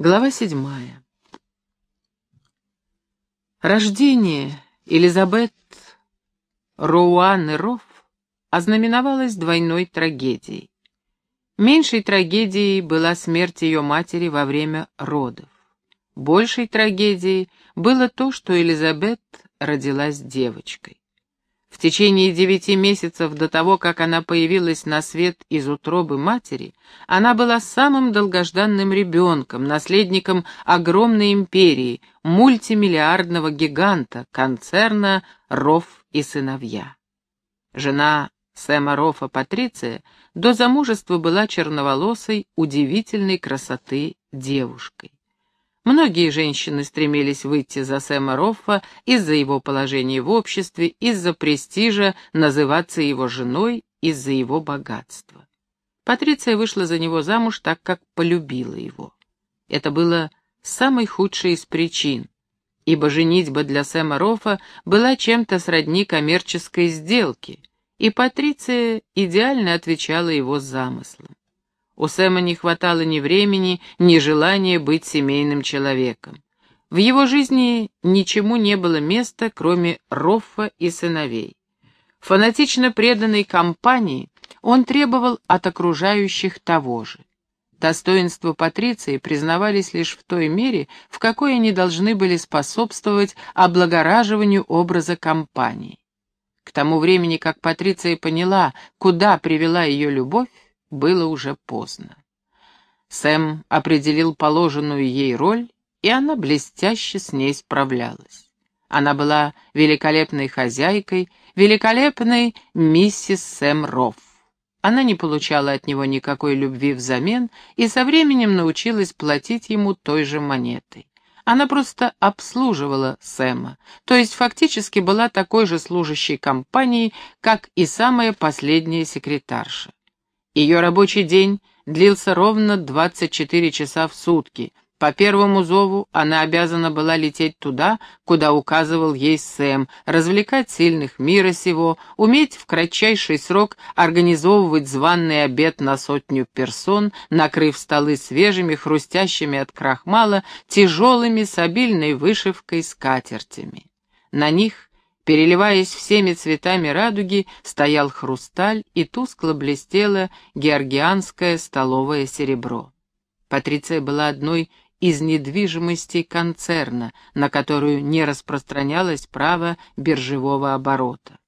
Глава седьмая. Рождение Элизабет Роуаны Рофф ознаменовалось двойной трагедией. Меньшей трагедией была смерть ее матери во время родов. Большей трагедией было то, что Элизабет родилась девочкой. В течение девяти месяцев до того, как она появилась на свет из утробы матери, она была самым долгожданным ребенком, наследником огромной империи, мультимиллиардного гиганта, концерна «Рофф и сыновья». Жена Сэма Роффа Патриция до замужества была черноволосой, удивительной красоты девушкой. Многие женщины стремились выйти за Сэма Роффа из-за его положения в обществе, из-за престижа называться его женой, из-за его богатства. Патриция вышла за него замуж так, как полюбила его. Это было самой худшей из причин, ибо женитьба для Сэма Роффа была чем-то сродни коммерческой сделке, и Патриция идеально отвечала его замыслам. У Сэма не хватало ни времени, ни желания быть семейным человеком. В его жизни ничему не было места, кроме Роффа и сыновей. Фанатично преданной компании он требовал от окружающих того же. Достоинства Патриции признавались лишь в той мере, в какой они должны были способствовать облагораживанию образа компании. К тому времени, как Патриция поняла, куда привела ее любовь, было уже поздно. Сэм определил положенную ей роль, и она блестяще с ней справлялась. Она была великолепной хозяйкой, великолепной миссис Сэм Рофф. Она не получала от него никакой любви взамен и со временем научилась платить ему той же монетой. Она просто обслуживала Сэма, то есть фактически была такой же служащей компанией, как и самая последняя секретарша. Ее рабочий день длился ровно 24 часа в сутки. По первому зову она обязана была лететь туда, куда указывал ей Сэм, развлекать сильных мира сего, уметь в кратчайший срок организовывать званный обед на сотню персон, накрыв столы свежими, хрустящими от крахмала, тяжелыми с обильной вышивкой скатертями. На них Переливаясь всеми цветами радуги, стоял хрусталь и тускло блестело георгианское столовое серебро. Патриция была одной из недвижимостей концерна, на которую не распространялось право биржевого оборота.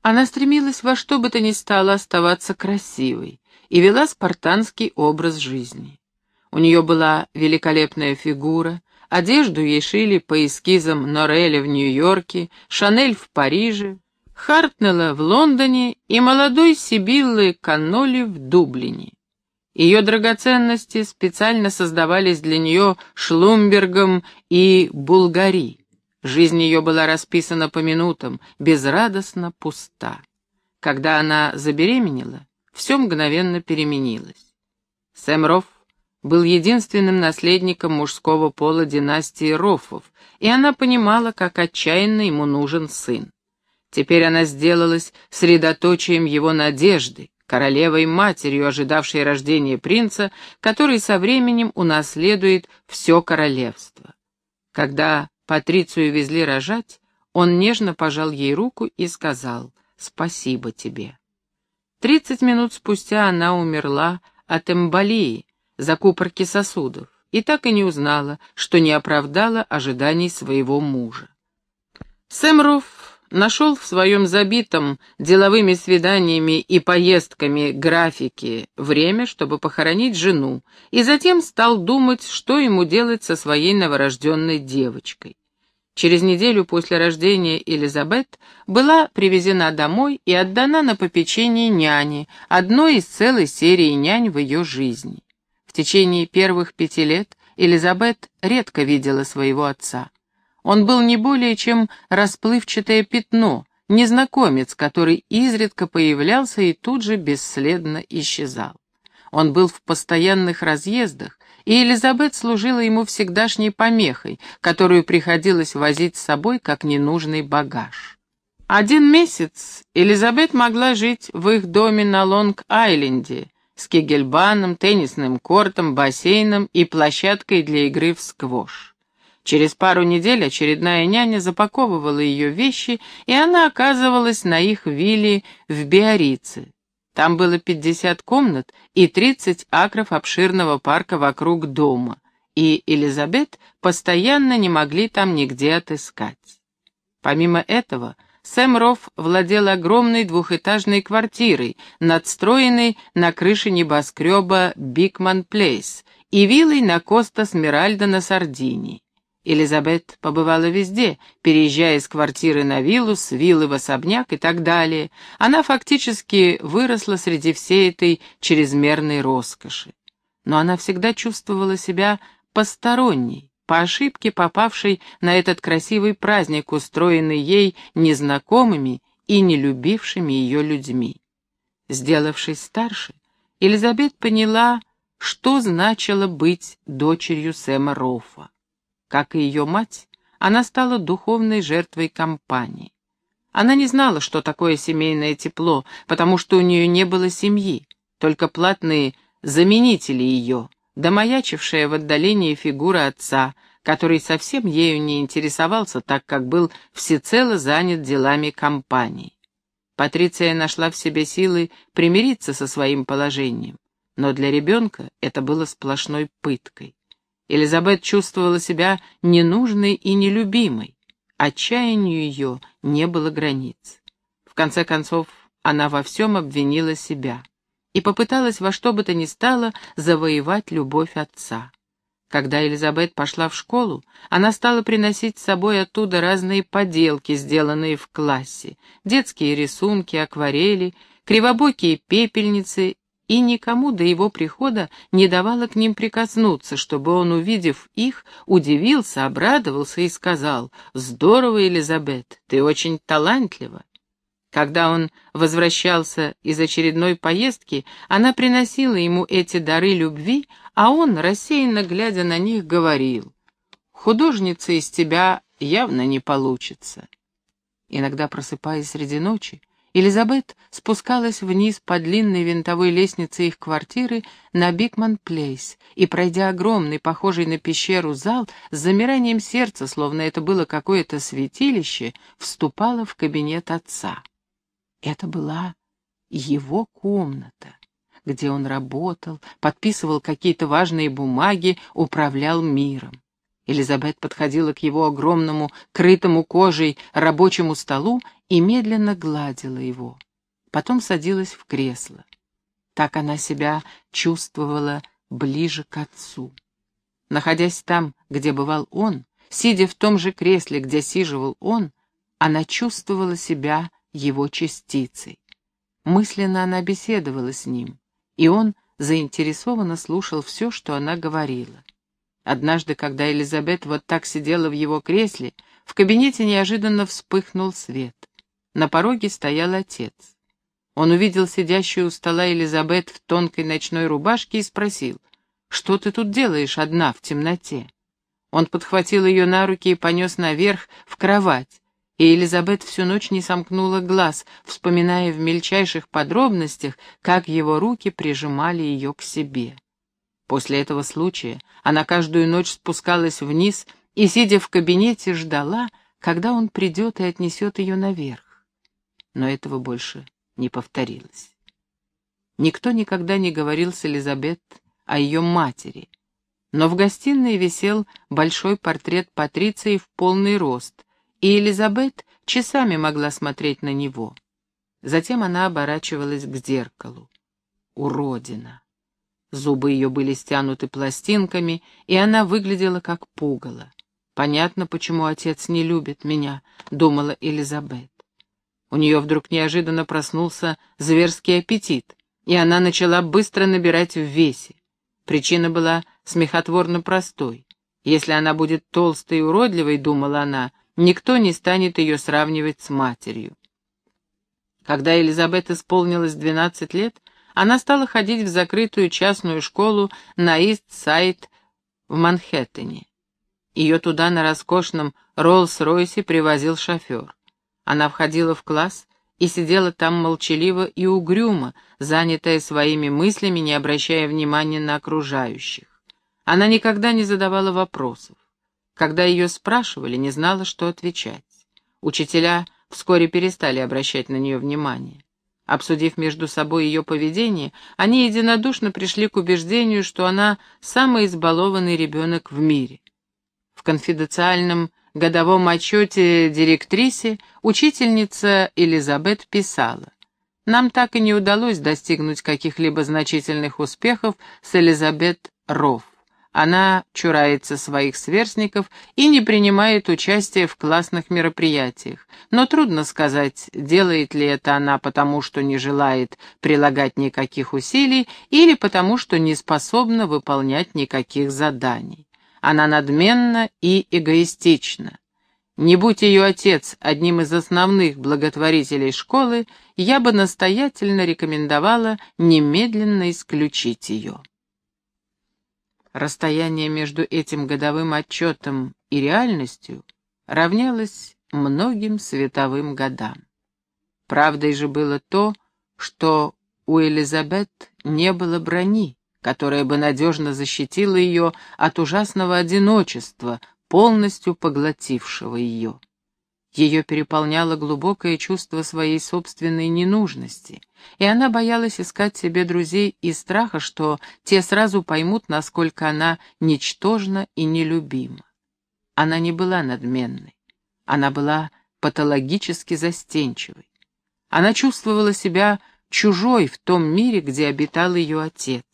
Она стремилась во что бы то ни стало оставаться красивой и вела спартанский образ жизни. У нее была великолепная фигура, одежду ей шили по эскизам Нореля в Нью-Йорке, Шанель в Париже, Хартнелла в Лондоне и молодой Сибиллы Канноли в Дублине. Ее драгоценности специально создавались для нее Шлумбергом и Булгари. Жизнь ее была расписана по минутам, безрадостно пуста. Когда она забеременела, все мгновенно переменилось. Сэм Рофф был единственным наследником мужского пола династии Рофов, и она понимала, как отчаянно ему нужен сын. Теперь она сделалась средоточием его надежды, королевой-матерью, ожидавшей рождения принца, который со временем унаследует все королевство. Когда Патрицию везли рожать, он нежно пожал ей руку и сказал «Спасибо тебе». Тридцать минут спустя она умерла от эмболии, закупорки сосудов, и так и не узнала, что не оправдала ожиданий своего мужа. Сэм Руфф нашел в своем забитом деловыми свиданиями и поездками графике время, чтобы похоронить жену, и затем стал думать, что ему делать со своей новорожденной девочкой. Через неделю после рождения Элизабет была привезена домой и отдана на попечение няни, одной из целой серии нянь в ее жизни течение первых пяти лет Элизабет редко видела своего отца. Он был не более чем расплывчатое пятно, незнакомец, который изредка появлялся и тут же бесследно исчезал. Он был в постоянных разъездах, и Элизабет служила ему всегдашней помехой, которую приходилось возить с собой как ненужный багаж. Один месяц Элизабет могла жить в их доме на Лонг-Айленде с кегельбаном, теннисным кортом, бассейном и площадкой для игры в сквош. Через пару недель очередная няня запаковывала ее вещи, и она оказывалась на их вилле в Биорице. Там было 50 комнат и 30 акров обширного парка вокруг дома, и Элизабет постоянно не могли там нигде отыскать. Помимо этого, Сэм Рофф владел огромной двухэтажной квартирой, надстроенной на крыше небоскреба Бикман Плейс и виллой на Коста Смиральда на Сардинии. Элизабет побывала везде, переезжая из квартиры на виллу, с виллы в особняк и так далее. Она фактически выросла среди всей этой чрезмерной роскоши. Но она всегда чувствовала себя посторонней, по ошибке попавшей на этот красивый праздник, устроенный ей незнакомыми и не любившими ее людьми. Сделавшись старше, Элизабет поняла, что значило быть дочерью Сэма Роффа. Как и ее мать, она стала духовной жертвой компании. Она не знала, что такое семейное тепло, потому что у нее не было семьи, только платные заменители ее, домаячившая в отдалении фигура отца, который совсем ею не интересовался, так как был всецело занят делами компании. Патриция нашла в себе силы примириться со своим положением, но для ребенка это было сплошной пыткой. Элизабет чувствовала себя ненужной и нелюбимой. Отчаянию ее не было границ. В конце концов, она во всем обвинила себя и попыталась во что бы то ни стало завоевать любовь отца. Когда Элизабет пошла в школу, она стала приносить с собой оттуда разные поделки, сделанные в классе, детские рисунки, акварели, кривобокие пепельницы и никому до его прихода не давала к ним прикоснуться, чтобы он, увидев их, удивился, обрадовался и сказал «Здорово, Элизабет, ты очень талантлива». Когда он возвращался из очередной поездки, она приносила ему эти дары любви, а он, рассеянно глядя на них, говорил «Художница из тебя явно не получится». Иногда, просыпаясь среди ночи, Элизабет спускалась вниз по длинной винтовой лестнице их квартиры на Бикман-Плейс и, пройдя огромный, похожий на пещеру зал, с замиранием сердца, словно это было какое-то святилище, вступала в кабинет отца. Это была его комната, где он работал, подписывал какие-то важные бумаги, управлял миром. Элизабет подходила к его огромному, крытому кожей рабочему столу и медленно гладила его. Потом садилась в кресло. Так она себя чувствовала ближе к отцу. Находясь там, где бывал он, сидя в том же кресле, где сиживал он, она чувствовала себя его частицей. Мысленно она беседовала с ним, и он заинтересованно слушал все, что она говорила. Однажды, когда Элизабет вот так сидела в его кресле, в кабинете неожиданно вспыхнул свет. На пороге стоял отец. Он увидел сидящую у стола Элизабет в тонкой ночной рубашке и спросил, «Что ты тут делаешь одна в темноте?» Он подхватил ее на руки и понес наверх, в кровать, и Элизабет всю ночь не сомкнула глаз, вспоминая в мельчайших подробностях, как его руки прижимали ее к себе. После этого случая она каждую ночь спускалась вниз и, сидя в кабинете, ждала, когда он придет и отнесет ее наверх. Но этого больше не повторилось. Никто никогда не говорил с Элизабет о ее матери, но в гостиной висел большой портрет Патриции в полный рост, и Элизабет часами могла смотреть на него. Затем она оборачивалась к зеркалу. Уродина! Зубы ее были стянуты пластинками, и она выглядела как пугало. «Понятно, почему отец не любит меня», — думала Элизабет. У нее вдруг неожиданно проснулся зверский аппетит, и она начала быстро набирать в весе. Причина была смехотворно простой. Если она будет толстой и уродливой, думала она, никто не станет ее сравнивать с матерью. Когда Элизабет исполнилось двенадцать лет, она стала ходить в закрытую частную школу на Ист-Сайд в Манхэттене. Ее туда на роскошном Роллс-Ройсе привозил шофер. Она входила в класс и сидела там молчаливо и угрюмо, занятая своими мыслями, не обращая внимания на окружающих. Она никогда не задавала вопросов. Когда ее спрашивали, не знала, что отвечать. Учителя вскоре перестали обращать на нее внимание. Обсудив между собой ее поведение, они единодушно пришли к убеждению, что она самый избалованный ребенок в мире. В конфиденциальном годовом отчете директрисе учительница Элизабет писала, «Нам так и не удалось достигнуть каких-либо значительных успехов с Элизабет Рофф. Она чурается своих сверстников и не принимает участия в классных мероприятиях. Но трудно сказать, делает ли это она потому, что не желает прилагать никаких усилий или потому, что не способна выполнять никаких заданий. Она надменна и эгоистична. Не будь ее отец одним из основных благотворителей школы, я бы настоятельно рекомендовала немедленно исключить ее. Расстояние между этим годовым отчетом и реальностью равнялось многим световым годам. Правдой же было то, что у Элизабет не было брони, которая бы надежно защитила ее от ужасного одиночества, полностью поглотившего ее. Ее переполняло глубокое чувство своей собственной ненужности, и она боялась искать себе друзей из страха, что те сразу поймут, насколько она ничтожна и нелюбима. Она не была надменной, она была патологически застенчивой. Она чувствовала себя чужой в том мире, где обитал ее отец.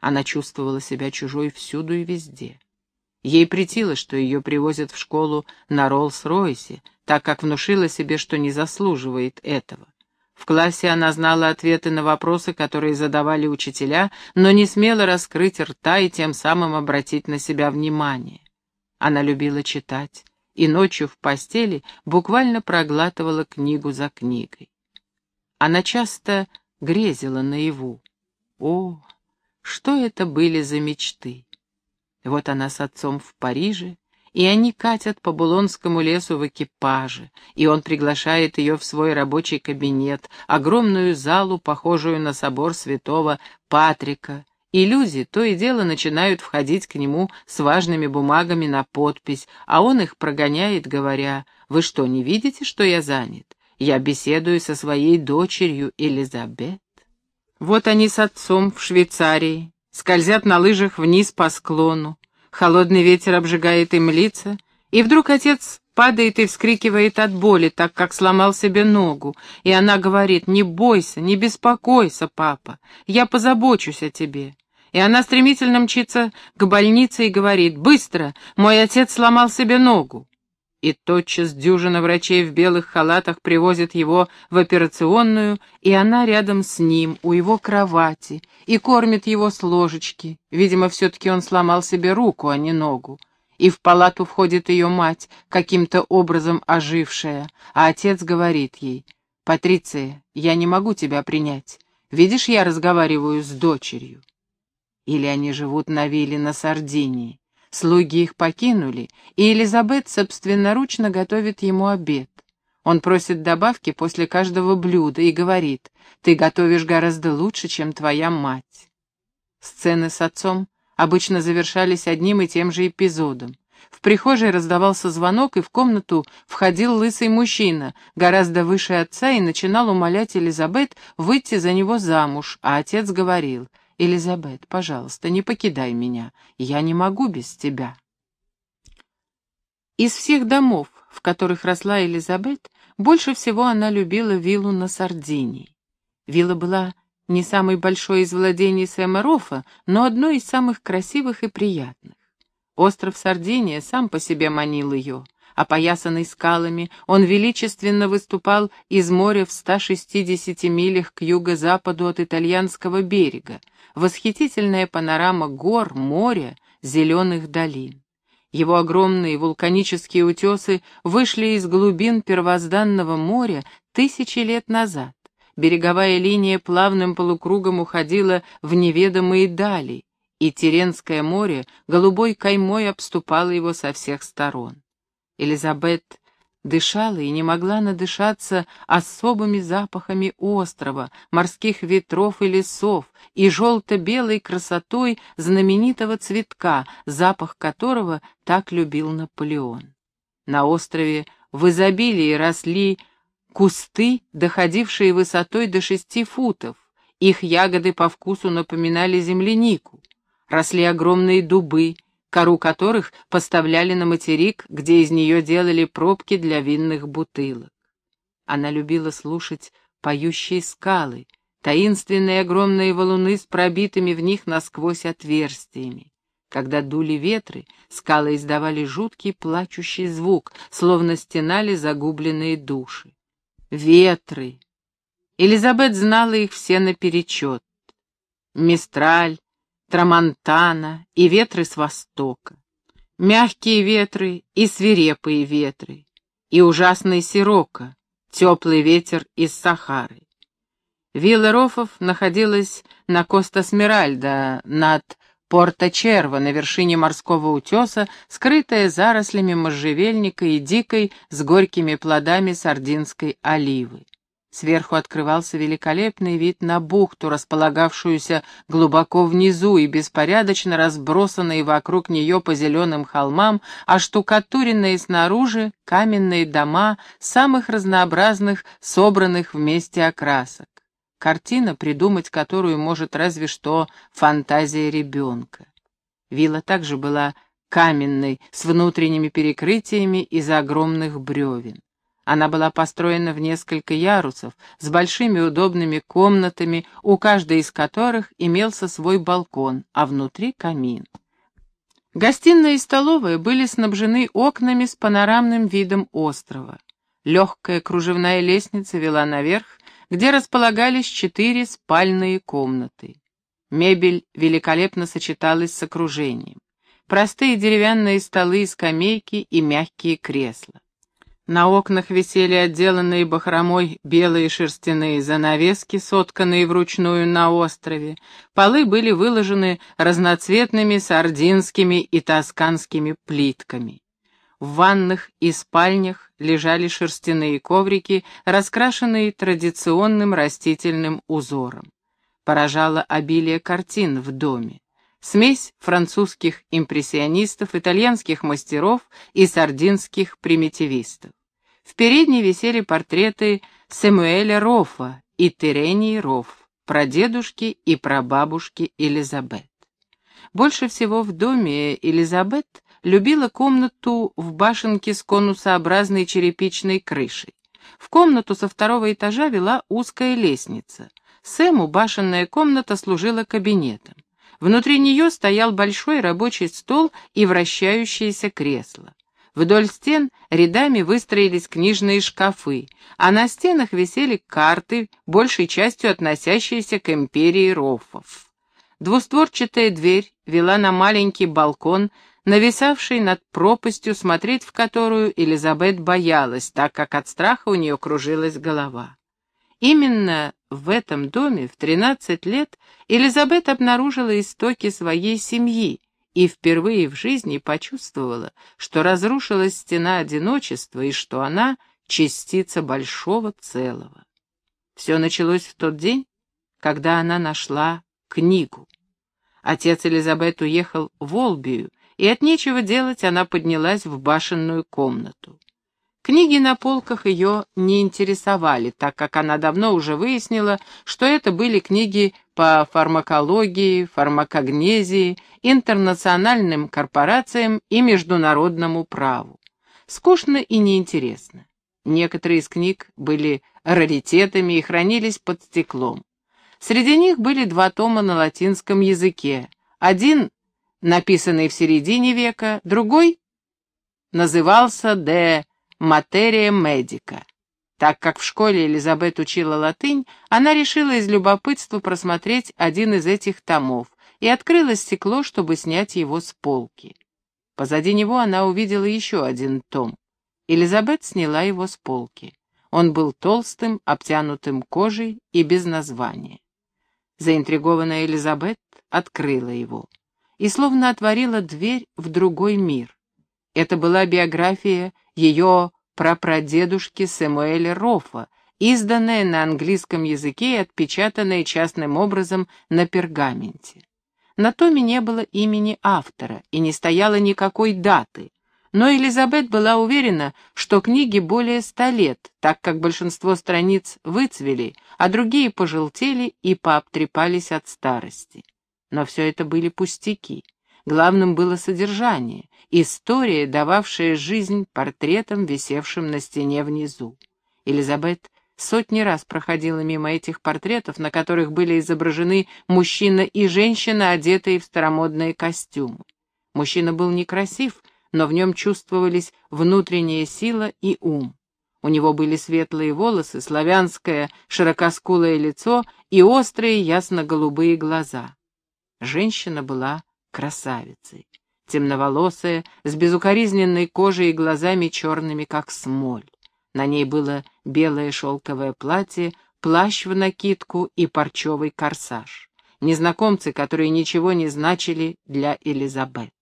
Она чувствовала себя чужой всюду и везде. Ей претило, что ее привозят в школу на Роллс-Ройсе, так как внушила себе, что не заслуживает этого. В классе она знала ответы на вопросы, которые задавали учителя, но не смела раскрыть рта и тем самым обратить на себя внимание. Она любила читать и ночью в постели буквально проглатывала книгу за книгой. Она часто грезила наяву. О, что это были за мечты! Вот она с отцом в Париже, и они катят по Булонскому лесу в экипаже, и он приглашает ее в свой рабочий кабинет, огромную залу, похожую на собор святого Патрика, и люди то и дело начинают входить к нему с важными бумагами на подпись, а он их прогоняет, говоря, «Вы что, не видите, что я занят? Я беседую со своей дочерью Элизабет». Вот они с отцом в Швейцарии, скользят на лыжах вниз по склону, Холодный ветер обжигает им лица, и вдруг отец падает и вскрикивает от боли, так как сломал себе ногу, и она говорит, «Не бойся, не беспокойся, папа, я позабочусь о тебе». И она стремительно мчится к больнице и говорит, «Быстро, мой отец сломал себе ногу» и тотчас дюжина врачей в белых халатах привозит его в операционную, и она рядом с ним, у его кровати, и кормит его с ложечки. Видимо, все-таки он сломал себе руку, а не ногу. И в палату входит ее мать, каким-то образом ожившая, а отец говорит ей, «Патриция, я не могу тебя принять. Видишь, я разговариваю с дочерью». Или они живут на вилле на Сардинии. Слуги их покинули, и Элизабет собственноручно готовит ему обед. Он просит добавки после каждого блюда и говорит, «Ты готовишь гораздо лучше, чем твоя мать». Сцены с отцом обычно завершались одним и тем же эпизодом. В прихожей раздавался звонок, и в комнату входил лысый мужчина, гораздо выше отца, и начинал умолять Элизабет выйти за него замуж, а отец говорил — «Элизабет, пожалуйста, не покидай меня. Я не могу без тебя». Из всех домов, в которых росла Элизабет, больше всего она любила виллу на Сардинии. Вилла была не самой большой из владений Сэма Рофа, но одной из самых красивых и приятных. Остров Сардиния сам по себе манил ее. Опоясанный скалами, он величественно выступал из моря в 160 милях к юго-западу от итальянского берега, восхитительная панорама гор, моря, зеленых долин. Его огромные вулканические утесы вышли из глубин первозданного моря тысячи лет назад. Береговая линия плавным полукругом уходила в неведомые дали, и Теренское море голубой каймой обступало его со всех сторон. Элизабет дышала и не могла надышаться особыми запахами острова, морских ветров и лесов, и желто-белой красотой знаменитого цветка, запах которого так любил Наполеон. На острове в изобилии росли кусты, доходившие высотой до шести футов. Их ягоды по вкусу напоминали землянику. Росли огромные дубы, кору которых поставляли на материк, где из нее делали пробки для винных бутылок. Она любила слушать поющие скалы, таинственные огромные валуны с пробитыми в них насквозь отверстиями. Когда дули ветры, скалы издавали жуткий плачущий звук, словно стенали загубленные души. Ветры! Элизабет знала их все наперечет. Мистраль, Трамонтана и ветры с востока. Мягкие ветры и свирепые ветры. И ужасный сирока, теплый ветер из Сахары. Вилла Рофов находилась на Коста-Смиральда, над Порто-Черво, на вершине морского утеса, скрытая зарослями можжевельника и дикой с горькими плодами сардинской оливы. Сверху открывался великолепный вид на бухту, располагавшуюся глубоко внизу и беспорядочно разбросанные вокруг нее по зеленым холмам, а штукатуренные снаружи каменные дома самых разнообразных, собранных вместе окрасок. Картина, придумать которую может разве что фантазия ребенка. Вилла также была каменной, с внутренними перекрытиями из огромных бревен. Она была построена в несколько ярусов, с большими удобными комнатами, у каждой из которых имелся свой балкон, а внутри камин. Гостиная и столовая были снабжены окнами с панорамным видом острова. Легкая кружевная лестница вела наверх, где располагались четыре спальные комнаты. Мебель великолепно сочеталась с окружением. Простые деревянные столы и скамейки и мягкие кресла. На окнах висели отделанные бахромой белые шерстяные занавески, сотканные вручную на острове. Полы были выложены разноцветными сардинскими и тосканскими плитками. В ванных и спальнях лежали шерстяные коврики, раскрашенные традиционным растительным узором. Поражало обилие картин в доме. Смесь французских импрессионистов, итальянских мастеров и сардинских примитивистов. В передней висели портреты Сэмуэля Рофа и Терении Роф, прадедушки и прабабушки Элизабет. Больше всего в доме Элизабет любила комнату в башенке с конусообразной черепичной крышей. В комнату со второго этажа вела узкая лестница. Сэму башенная комната служила кабинетом. Внутри нее стоял большой рабочий стол и вращающееся кресло. Вдоль стен рядами выстроились книжные шкафы, а на стенах висели карты, большей частью относящиеся к империи Рофов. Двустворчатая дверь вела на маленький балкон, нависавший над пропастью, смотреть в которую Элизабет боялась, так как от страха у нее кружилась голова. Именно в этом доме в 13 лет Элизабет обнаружила истоки своей семьи, и впервые в жизни почувствовала, что разрушилась стена одиночества и что она — частица большого целого. Все началось в тот день, когда она нашла книгу. Отец Элизабет уехал в Олбию, и от нечего делать она поднялась в башенную комнату. Книги на полках ее не интересовали, так как она давно уже выяснила, что это были книги по фармакологии, фармакогнезии, интернациональным корпорациям и международному праву. Скучно и неинтересно. Некоторые из книг были раритетами и хранились под стеклом. Среди них были два тома на латинском языке. Один, написанный в середине века, другой назывался «De материя медика. Так как в школе Элизабет учила латынь, она решила из любопытства просмотреть один из этих томов и открыла стекло, чтобы снять его с полки. Позади него она увидела еще один том. Элизабет сняла его с полки. Он был толстым, обтянутым кожей и без названия. Заинтригованная Элизабет открыла его и словно отворила дверь в другой мир. Это была биография ее прапрадедушки Сэмуэля Рофа, изданное на английском языке и отпечатанное частным образом на пергаменте. На томе не было имени автора и не стояло никакой даты, но Элизабет была уверена, что книге более ста лет, так как большинство страниц выцвели, а другие пожелтели и пообтрепались от старости. Но все это были пустяки. Главным было содержание, история, дававшая жизнь портретам, висевшим на стене внизу. Элизабет сотни раз проходила мимо этих портретов, на которых были изображены мужчина и женщина, одетые в старомодные костюмы. Мужчина был некрасив, но в нем чувствовались внутренняя сила и ум. У него были светлые волосы, славянское широкоскулое лицо и острые ясно-голубые глаза. Женщина была красавицей, темноволосая, с безукоризненной кожей и глазами черными, как смоль. На ней было белое шелковое платье, плащ в накидку и парчевый корсаж. Незнакомцы, которые ничего не значили для Элизабет.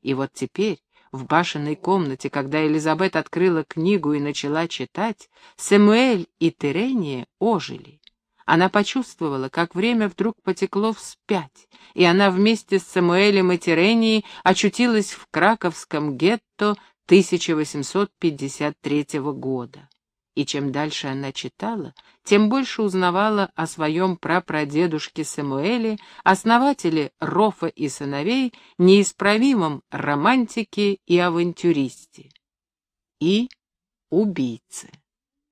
И вот теперь, в башенной комнате, когда Элизабет открыла книгу и начала читать, Сэмуэль и Терения ожили. Она почувствовала, как время вдруг потекло вспять, и она вместе с Самуэлем и Теренией очутилась в краковском гетто 1853 года. И чем дальше она читала, тем больше узнавала о своем прапрадедушке Самуэле, основателе Рофа и сыновей, неисправимом романтике и авантюристе. И убийце.